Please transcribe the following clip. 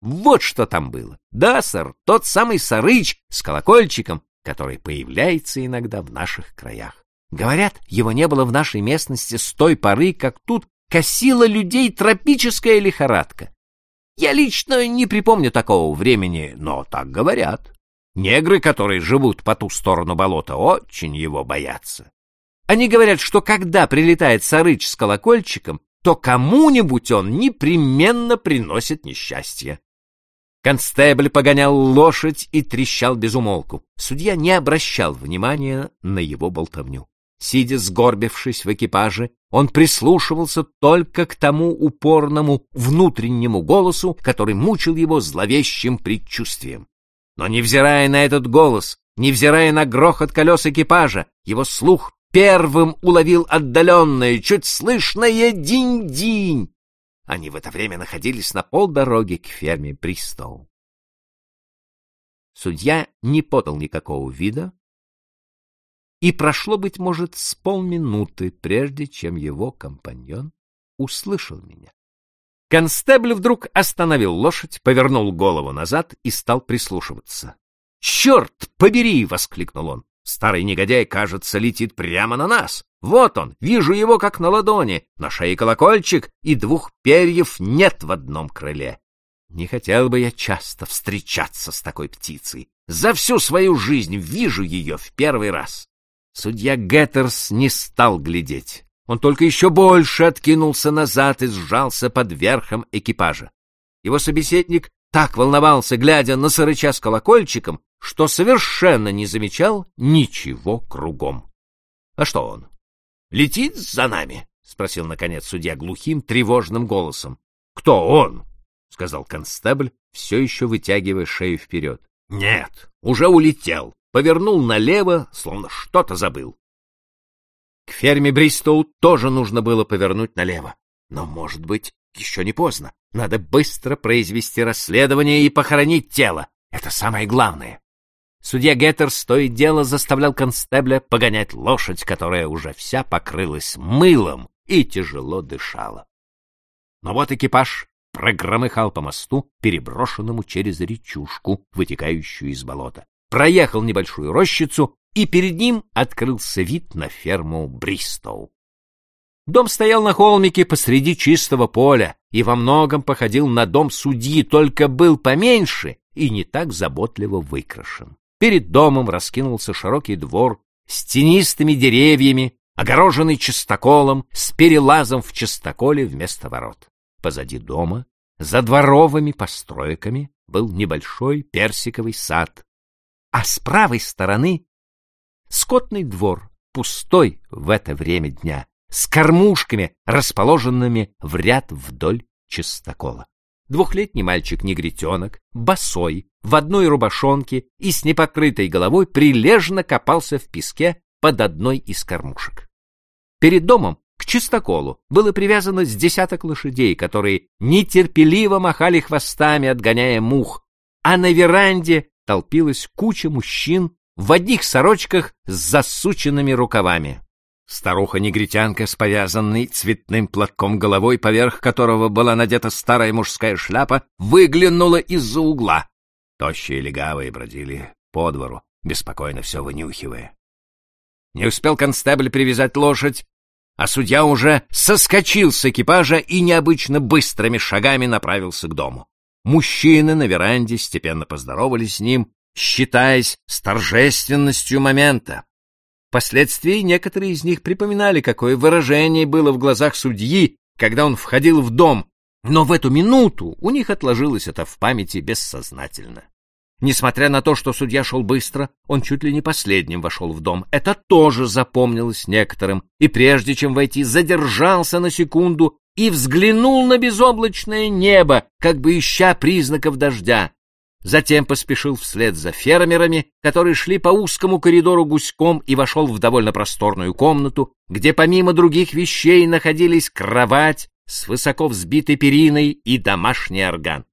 Вот что там было. Да, сэр, тот самый Сарыч с колокольчиком, который появляется иногда в наших краях. Говорят, его не было в нашей местности с той поры, как тут косила людей тропическая лихорадка. Я лично не припомню такого времени, но так говорят. Негры, которые живут по ту сторону болота, очень его боятся. Они говорят, что когда прилетает Сарыч с колокольчиком, то кому-нибудь он непременно приносит несчастье. Констебль погонял лошадь и трещал без умолку. Судья не обращал внимания на его болтовню. Сидя сгорбившись в экипаже, он прислушивался только к тому упорному внутреннему голосу, который мучил его зловещим предчувствием. Но невзирая на этот голос, невзирая на грохот колес экипажа, его слух первым уловил отдаленное, чуть слышное динь-динь. Они в это время находились на полдороги к ферме Бристоу. Судья не подал никакого вида, и прошло, быть может, с полминуты, прежде чем его компаньон услышал меня. Констебль вдруг остановил лошадь, повернул голову назад и стал прислушиваться. «Черт побери!» — воскликнул он. «Старый негодяй, кажется, летит прямо на нас. Вот он, вижу его как на ладони, на шее колокольчик, и двух перьев нет в одном крыле. Не хотел бы я часто встречаться с такой птицей. За всю свою жизнь вижу ее в первый раз». Судья Геттерс не стал глядеть. Он только еще больше откинулся назад и сжался под верхом экипажа. Его собеседник так волновался, глядя на сырыча с колокольчиком, что совершенно не замечал ничего кругом. — А что он? Летит за нами? — спросил, наконец, судья глухим, тревожным голосом. — Кто он? — сказал констебль, все еще вытягивая шею вперед. — Нет, уже улетел. Повернул налево, словно что-то забыл. К ферме Бристоу тоже нужно было повернуть налево. Но, может быть, еще не поздно. Надо быстро произвести расследование и похоронить тело. Это самое главное. Судья Геттерс то и дело заставлял констебля погонять лошадь, которая уже вся покрылась мылом и тяжело дышала. Но вот экипаж прогромыхал по мосту, переброшенному через речушку, вытекающую из болота. Проехал небольшую рощицу и перед ним открылся вид на ферму Бристоу. Дом стоял на холмике посреди чистого поля и во многом походил на дом судьи, только был поменьше и не так заботливо выкрашен. Перед домом раскинулся широкий двор с тенистыми деревьями, огороженный чистоколом, с перелазом в чистоколе вместо ворот. Позади дома, за дворовыми постройками, был небольшой персиковый сад, а с правой стороны Скотный двор, пустой в это время дня, с кормушками, расположенными в ряд вдоль чистокола. Двухлетний мальчик-негритенок, босой, в одной рубашонке и с непокрытой головой прилежно копался в песке под одной из кормушек. Перед домом к чистоколу было привязано с десяток лошадей, которые нетерпеливо махали хвостами, отгоняя мух, а на веранде толпилась куча мужчин в одних сорочках с засученными рукавами. Старуха-негритянка с повязанной цветным платком головой, поверх которого была надета старая мужская шляпа, выглянула из-за угла. Тощие легавые бродили по двору, беспокойно все вынюхивая. Не успел констебль привязать лошадь, а судья уже соскочил с экипажа и необычно быстрыми шагами направился к дому. Мужчины на веранде степенно поздоровались с ним считаясь с торжественностью момента. Впоследствии некоторые из них припоминали, какое выражение было в глазах судьи, когда он входил в дом, но в эту минуту у них отложилось это в памяти бессознательно. Несмотря на то, что судья шел быстро, он чуть ли не последним вошел в дом. Это тоже запомнилось некоторым, и прежде чем войти, задержался на секунду и взглянул на безоблачное небо, как бы ища признаков дождя. Затем поспешил вслед за фермерами, которые шли по узкому коридору гуськом и вошел в довольно просторную комнату, где помимо других вещей находились кровать с высоко взбитой периной и домашний орган.